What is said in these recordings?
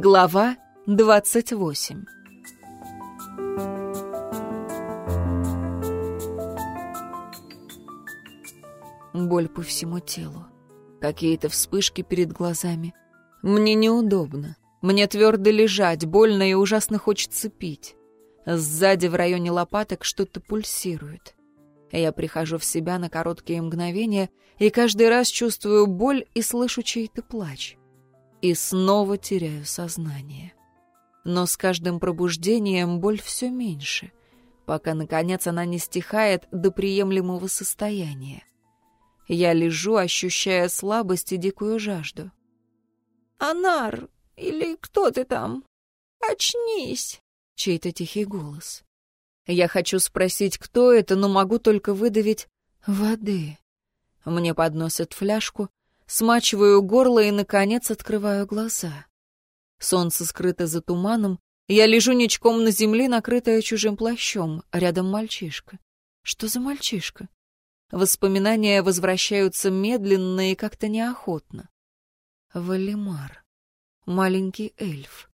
Глава двадцать восемь. Боль по всему телу. Какие-то вспышки перед глазами. Мне неудобно. Мне твердо лежать, больно и ужасно хочется пить. Сзади в районе лопаток что-то пульсирует. Я прихожу в себя на короткие мгновения и каждый раз чувствую боль и слышу чей-то плач. И снова теряю сознание. Но с каждым пробуждением боль все меньше, пока, наконец, она не стихает до приемлемого состояния. Я лежу, ощущая слабость и дикую жажду. «Анар, или кто ты там? Очнись!» Чей-то тихий голос. Я хочу спросить, кто это, но могу только выдавить воды. Мне подносят фляжку, смачиваю горло и, наконец, открываю глаза. Солнце скрыто за туманом, я лежу ничком на земле, накрытая чужим плащом, рядом мальчишка. Что за мальчишка? Воспоминания возвращаются медленно и как-то неохотно. Валимар. Маленький эльф.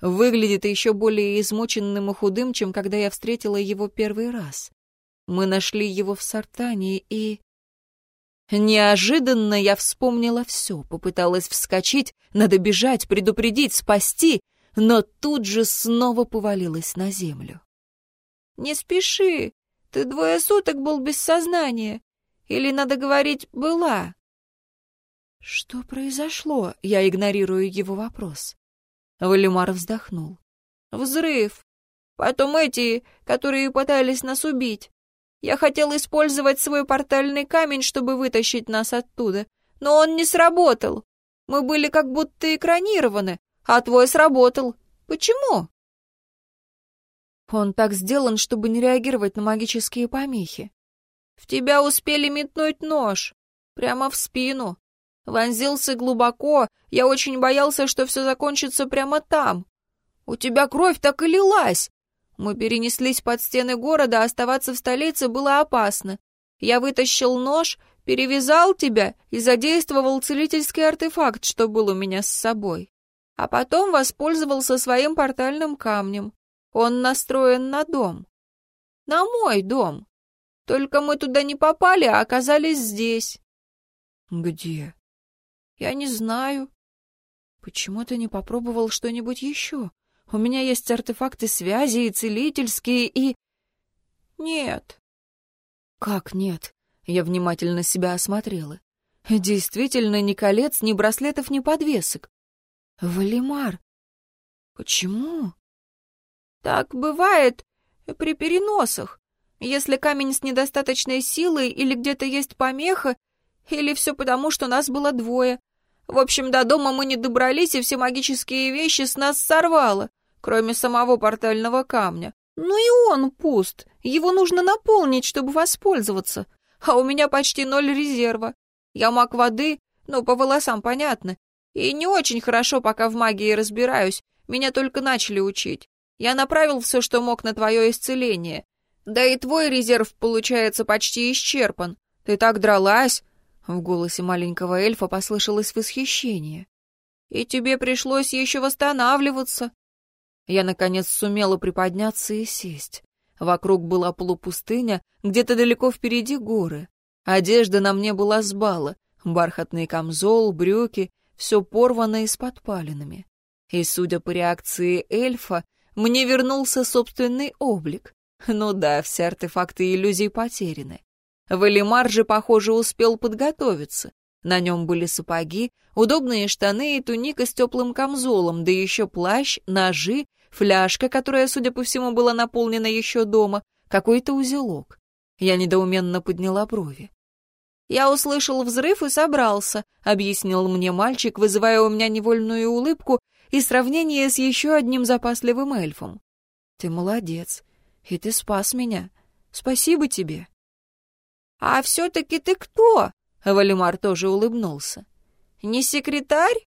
Выглядит еще более измученным и худым, чем когда я встретила его первый раз. Мы нашли его в Сартане и... Неожиданно я вспомнила все, попыталась вскочить, надо бежать, предупредить, спасти, но тут же снова повалилась на землю. «Не спеши, ты двое суток был без сознания. Или, надо говорить, была?» «Что произошло?» — я игнорирую его вопрос. Валюмар вздохнул. «Взрыв. Потом эти, которые пытались нас убить. Я хотел использовать свой портальный камень, чтобы вытащить нас оттуда, но он не сработал. Мы были как будто экранированы, а твой сработал. Почему?» Он так сделан, чтобы не реагировать на магические помехи. В тебя успели метнуть нож. Прямо в спину. Вонзился глубоко. Я очень боялся, что все закончится прямо там. У тебя кровь так и лилась. Мы перенеслись под стены города, а оставаться в столице было опасно. Я вытащил нож, перевязал тебя и задействовал целительский артефакт, что был у меня с собой. А потом воспользовался своим портальным камнем. Он настроен на дом. На мой дом. Только мы туда не попали, а оказались здесь. Где? Я не знаю. Почему ты не попробовал что-нибудь еще? У меня есть артефакты связи и целительские, и... Нет. Как нет? Я внимательно себя осмотрела. Действительно, ни колец, ни браслетов, ни подвесок. Валимар, почему? Так бывает при переносах. Если камень с недостаточной силой или где-то есть помеха, или все потому, что нас было двое. В общем, до дома мы не добрались, и все магические вещи с нас сорвало, кроме самого портального камня. Ну и он пуст, его нужно наполнить, чтобы воспользоваться. А у меня почти ноль резерва. Я маг воды, ну, по волосам понятно. И не очень хорошо, пока в магии разбираюсь, меня только начали учить. Я направил все, что мог на твое исцеление. Да и твой резерв, получается, почти исчерпан. Ты так дралась!» В голосе маленького эльфа послышалось восхищение. «И тебе пришлось еще восстанавливаться!» Я, наконец, сумела приподняться и сесть. Вокруг была полупустыня, где-то далеко впереди горы. Одежда на мне была с бала, бархатный камзол, брюки, все порвано и с подпалинами. И, судя по реакции эльфа, мне вернулся собственный облик. Ну да, все артефакты иллюзий потеряны. Валимар же, похоже, успел подготовиться. На нем были сапоги, удобные штаны и туника с теплым камзолом, да еще плащ, ножи, фляжка, которая, судя по всему, была наполнена еще дома, какой-то узелок. Я недоуменно подняла брови. «Я услышал взрыв и собрался», — объяснил мне мальчик, вызывая у меня невольную улыбку и сравнение с еще одним запасливым эльфом. «Ты молодец. И ты спас меня. Спасибо тебе». «А все-таки ты кто?» — Валимар тоже улыбнулся. «Не секретарь?»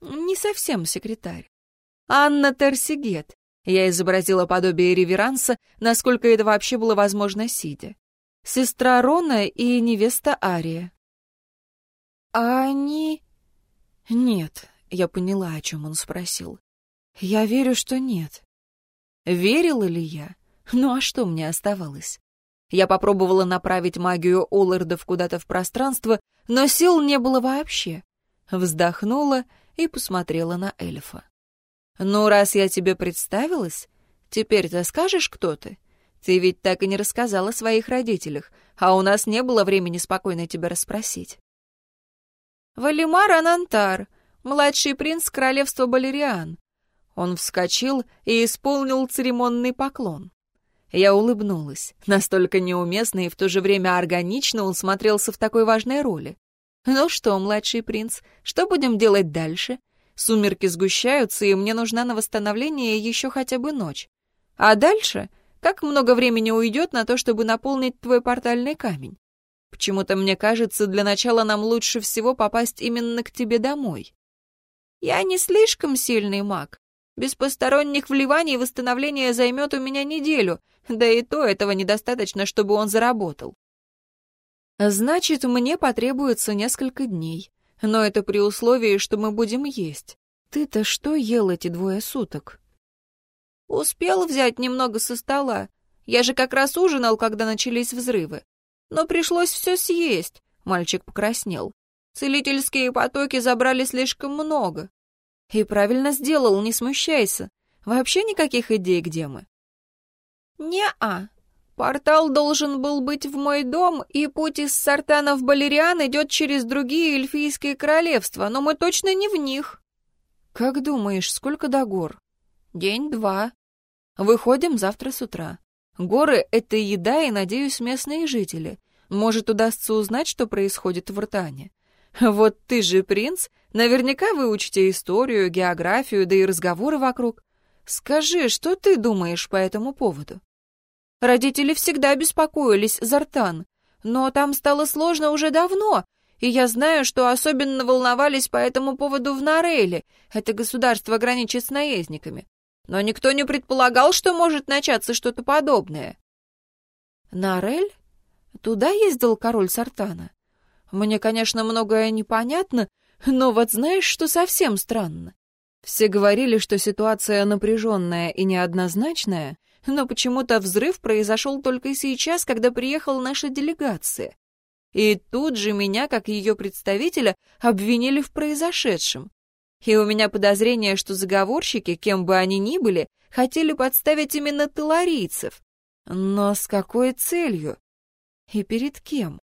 «Не совсем секретарь. Анна Терсигет». Я изобразила подобие реверанса, насколько это вообще было возможно сидя. Сестра Рона и невеста Ария. «А они...» «Нет». Я поняла, о чем он спросил. Я верю, что нет. Верила ли я? Ну а что мне оставалось? Я попробовала направить магию Оллардов куда-то в пространство, но сил не было вообще. Вздохнула и посмотрела на эльфа. «Ну, раз я тебе представилась, теперь ты скажешь, кто ты? Ты ведь так и не рассказала о своих родителях, а у нас не было времени спокойно тебя расспросить». «Валимар Анантар, младший принц королевства Балериан». Он вскочил и исполнил церемонный поклон. Я улыбнулась. Настолько неуместно и в то же время органично он смотрелся в такой важной роли. «Ну что, младший принц, что будем делать дальше? Сумерки сгущаются, и мне нужна на восстановление еще хотя бы ночь. А дальше? Как много времени уйдет на то, чтобы наполнить твой портальный камень? Почему-то мне кажется, для начала нам лучше всего попасть именно к тебе домой. Я не слишком сильный маг. Без посторонних вливаний восстановление займет у меня неделю, да и то этого недостаточно, чтобы он заработал. Значит, мне потребуется несколько дней. Но это при условии, что мы будем есть. Ты-то что ел эти двое суток? Успел взять немного со стола. Я же как раз ужинал, когда начались взрывы. Но пришлось все съесть. Мальчик покраснел. Целительские потоки забрали слишком много. И правильно сделал, не смущайся. Вообще никаких идей, где мы. Не-а. Портал должен был быть в мой дом, и путь из Сартана в Балериан идет через другие эльфийские королевства, но мы точно не в них. Как думаешь, сколько до гор? День-два. Выходим завтра с утра. Горы — это еда и, надеюсь, местные жители. Может, удастся узнать, что происходит в Ртане. Вот ты же принц, наверняка выучите историю, географию, да и разговоры вокруг. Скажи, что ты думаешь по этому поводу? Родители всегда беспокоились за Ртан, но там стало сложно уже давно, и я знаю, что особенно волновались по этому поводу в Нареле, это государство граничит с наездниками. Но никто не предполагал, что может начаться что-то подобное. Нарель? Туда ездил король Сартана? Мне, конечно, многое непонятно, но вот знаешь, что совсем странно? Все говорили, что ситуация напряженная и неоднозначная, но почему-то взрыв произошел только сейчас, когда приехала наша делегация. И тут же меня, как ее представителя, обвинили в произошедшем. И у меня подозрение, что заговорщики, кем бы они ни были, хотели подставить именно таларийцев. Но с какой целью? И перед кем?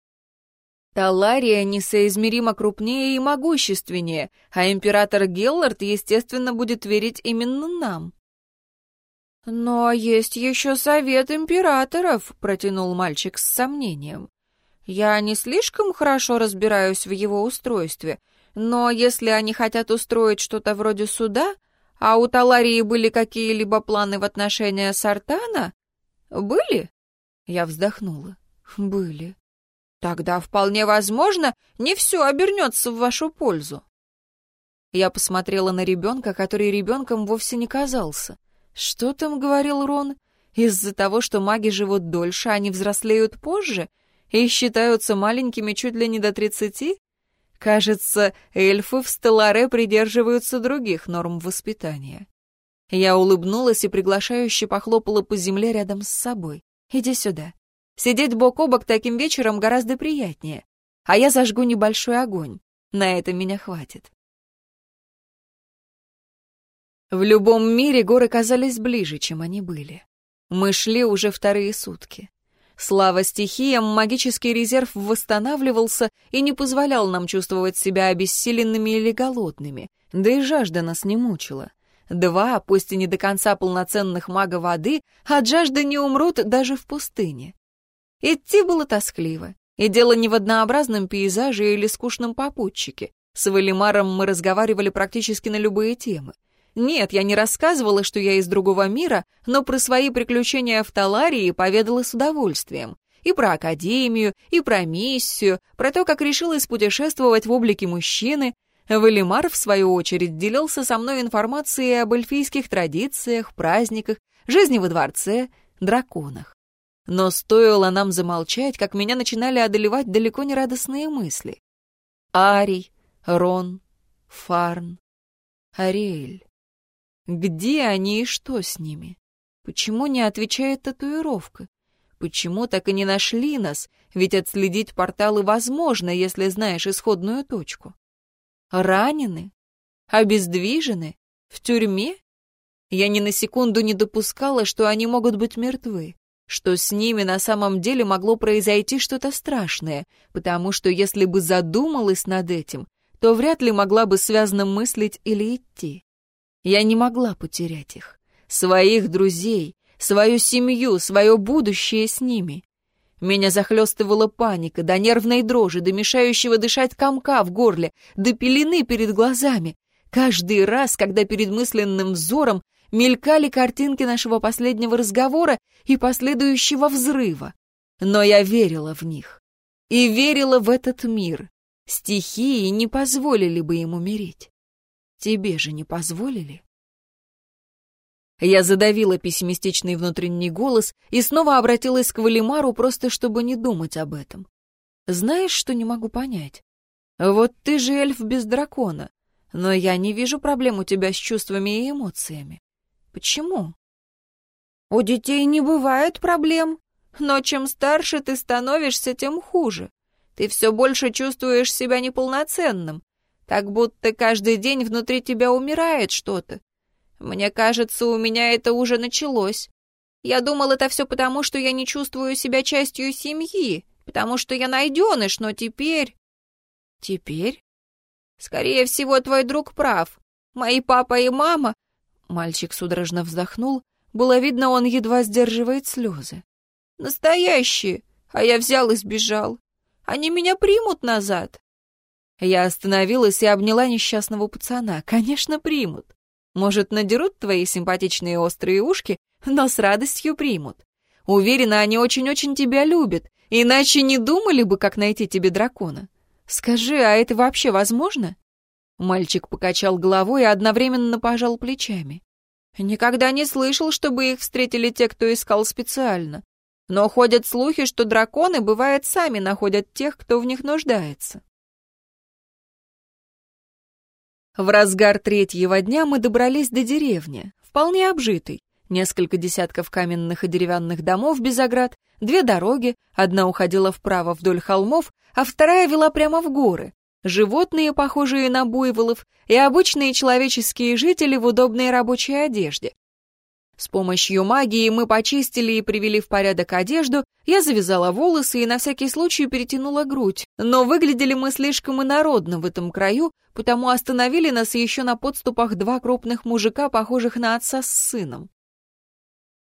Талария несоизмеримо крупнее и могущественнее, а император Геллард, естественно, будет верить именно нам. «Но есть еще совет императоров», — протянул мальчик с сомнением. «Я не слишком хорошо разбираюсь в его устройстве, но если они хотят устроить что-то вроде суда, а у Таларии были какие-либо планы в отношении Сартана? Были?» Я вздохнула. «Были». «Тогда вполне возможно, не все обернется в вашу пользу». Я посмотрела на ребенка, который ребенком вовсе не казался. Что там говорил Рон? Из-за того, что маги живут дольше, они взрослеют позже и считаются маленькими чуть ли не до тридцати? Кажется, эльфы в Стелларе придерживаются других норм воспитания. Я улыбнулась и приглашающе похлопала по земле рядом с собой. «Иди сюда. Сидеть бок о бок таким вечером гораздо приятнее. А я зажгу небольшой огонь. На это меня хватит». В любом мире горы казались ближе, чем они были. Мы шли уже вторые сутки. Слава стихиям, магический резерв восстанавливался и не позволял нам чувствовать себя обессиленными или голодными, да и жажда нас не мучила. Два, пусть и не до конца полноценных мага воды, от жажды не умрут даже в пустыне. Идти было тоскливо, и дело не в однообразном пейзаже или скучном попутчике. С Валимаром мы разговаривали практически на любые темы. Нет, я не рассказывала, что я из другого мира, но про свои приключения в Таларии поведала с удовольствием. И про Академию, и про миссию, про то, как решилась путешествовать в облике мужчины. Валимар, в свою очередь, делился со мной информацией об эльфийских традициях, праздниках, жизни во дворце, драконах. Но стоило нам замолчать, как меня начинали одолевать далеко не радостные мысли. Арий, Рон, Фарн, Ариэль. Где они и что с ними? Почему не отвечает татуировка? Почему так и не нашли нас? Ведь отследить порталы возможно, если знаешь исходную точку. Ранены? Обездвижены? В тюрьме? Я ни на секунду не допускала, что они могут быть мертвы, что с ними на самом деле могло произойти что-то страшное, потому что если бы задумалась над этим, то вряд ли могла бы связно мыслить или идти. Я не могла потерять их своих друзей, свою семью, свое будущее с ними. Меня захлестывала паника, до нервной дрожи, до мешающего дышать комка в горле, до пелены перед глазами. Каждый раз, когда перед мысленным взором мелькали картинки нашего последнего разговора и последующего взрыва. Но я верила в них. И верила в этот мир. Стихии не позволили бы ему умереть. Тебе же не позволили? Я задавила пессимистичный внутренний голос и снова обратилась к Валимару, просто чтобы не думать об этом. «Знаешь, что не могу понять? Вот ты же эльф без дракона, но я не вижу проблем у тебя с чувствами и эмоциями. Почему?» «У детей не бывает проблем, но чем старше ты становишься, тем хуже. Ты все больше чувствуешь себя неполноценным, как будто каждый день внутри тебя умирает что-то, мне кажется, у меня это уже началось. Я думал, это все потому, что я не чувствую себя частью семьи, потому что я найденыш, но теперь... Теперь? Скорее всего, твой друг прав. Мои папа и мама... Мальчик судорожно вздохнул. Было видно, он едва сдерживает слезы. Настоящие, а я взял и сбежал. Они меня примут назад. Я остановилась и обняла несчастного пацана. Конечно, примут. Может, надерут твои симпатичные острые ушки, но с радостью примут. Уверена, они очень-очень тебя любят, иначе не думали бы, как найти тебе дракона. Скажи, а это вообще возможно?» Мальчик покачал головой и одновременно пожал плечами. «Никогда не слышал, чтобы их встретили те, кто искал специально. Но ходят слухи, что драконы, бывает, сами находят тех, кто в них нуждается. В разгар третьего дня мы добрались до деревни, вполне обжитой. Несколько десятков каменных и деревянных домов без оград, две дороги, одна уходила вправо вдоль холмов, а вторая вела прямо в горы. Животные, похожие на буйволов, и обычные человеческие жители в удобной рабочей одежде. С помощью магии мы почистили и привели в порядок одежду, я завязала волосы и на всякий случай перетянула грудь, но выглядели мы слишком инородно в этом краю, потому остановили нас еще на подступах два крупных мужика, похожих на отца с сыном.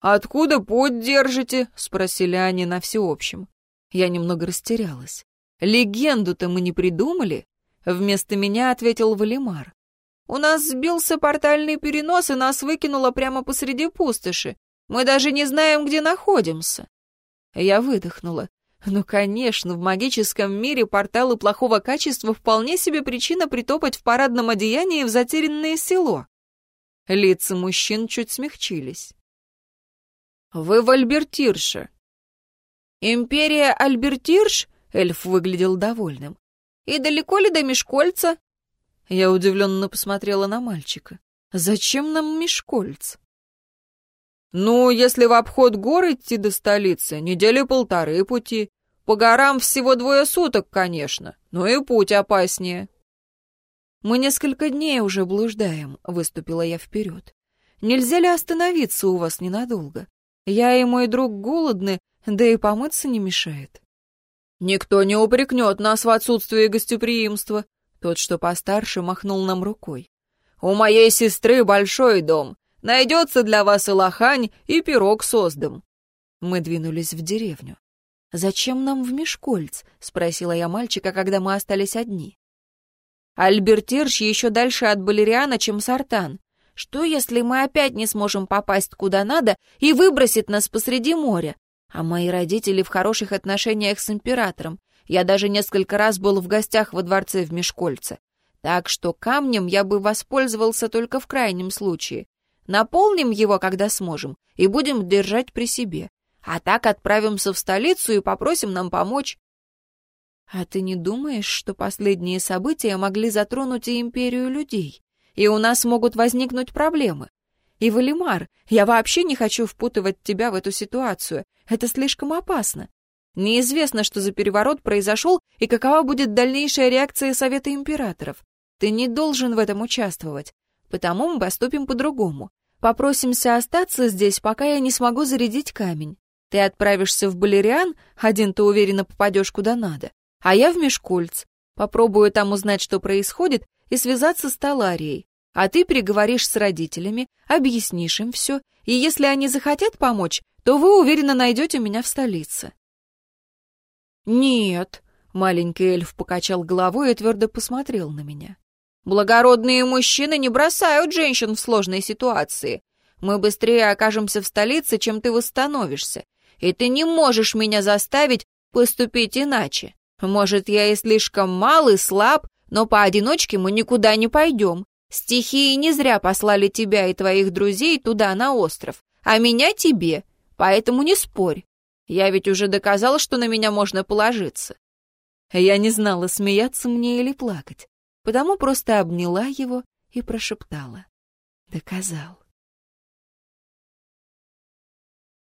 «Откуда путь держите?» — спросили они на всеобщем. Я немного растерялась. «Легенду-то мы не придумали?» Вместо меня ответил Валимар. У нас сбился портальный перенос, и нас выкинуло прямо посреди пустоши. Мы даже не знаем, где находимся». Я выдохнула. Ну, конечно, в магическом мире порталы плохого качества вполне себе причина притопать в парадном одеянии в затерянное село. Лица мужчин чуть смягчились. «Вы в Альбертирше». «Империя Альбертирш?» — эльф выглядел довольным. «И далеко ли до Мешкольца?» Я удивленно посмотрела на мальчика. «Зачем нам Мешкольц?» «Ну, если в обход гор идти до столицы, недели полторы пути. По горам всего двое суток, конечно, но и путь опаснее». «Мы несколько дней уже блуждаем», — выступила я вперед. «Нельзя ли остановиться у вас ненадолго? Я и мой друг голодны, да и помыться не мешает». «Никто не упрекнет нас в отсутствии гостеприимства», тот, что постарше, махнул нам рукой. «У моей сестры большой дом. Найдется для вас и лохань, и пирог создам». Мы двинулись в деревню. «Зачем нам в Мешкольц?» — спросила я мальчика, когда мы остались одни. «Альбертирш еще дальше от Балериана, чем Сартан. Что, если мы опять не сможем попасть куда надо и выбросит нас посреди моря? А мои родители в хороших отношениях с императором. Я даже несколько раз был в гостях во дворце в Мешкольце. Так что камнем я бы воспользовался только в крайнем случае. Наполним его, когда сможем, и будем держать при себе. А так отправимся в столицу и попросим нам помочь. А ты не думаешь, что последние события могли затронуть и империю людей? и у нас могут возникнуть проблемы. И, Валимар, я вообще не хочу впутывать тебя в эту ситуацию. Это слишком опасно. Неизвестно, что за переворот произошел и какова будет дальнейшая реакция Совета Императоров. Ты не должен в этом участвовать. Потому мы поступим по-другому. Попросимся остаться здесь, пока я не смогу зарядить камень. Ты отправишься в Балериан, один ты уверенно попадешь куда надо, а я в Межкольц. Попробую там узнать, что происходит, и связаться с Таларией. А ты переговоришь с родителями, объяснишь им все, и если они захотят помочь, то вы уверенно найдете меня в столице. «Нет», — маленький эльф покачал головой и твердо посмотрел на меня. «Благородные мужчины не бросают женщин в сложной ситуации. Мы быстрее окажемся в столице, чем ты восстановишься. И ты не можешь меня заставить поступить иначе. Может, я и слишком мал и слаб, но поодиночке мы никуда не пойдем. Стихии не зря послали тебя и твоих друзей туда, на остров, а меня тебе, поэтому не спорь. Я ведь уже доказал, что на меня можно положиться. Я не знала, смеяться мне или плакать, потому просто обняла его и прошептала. Доказал.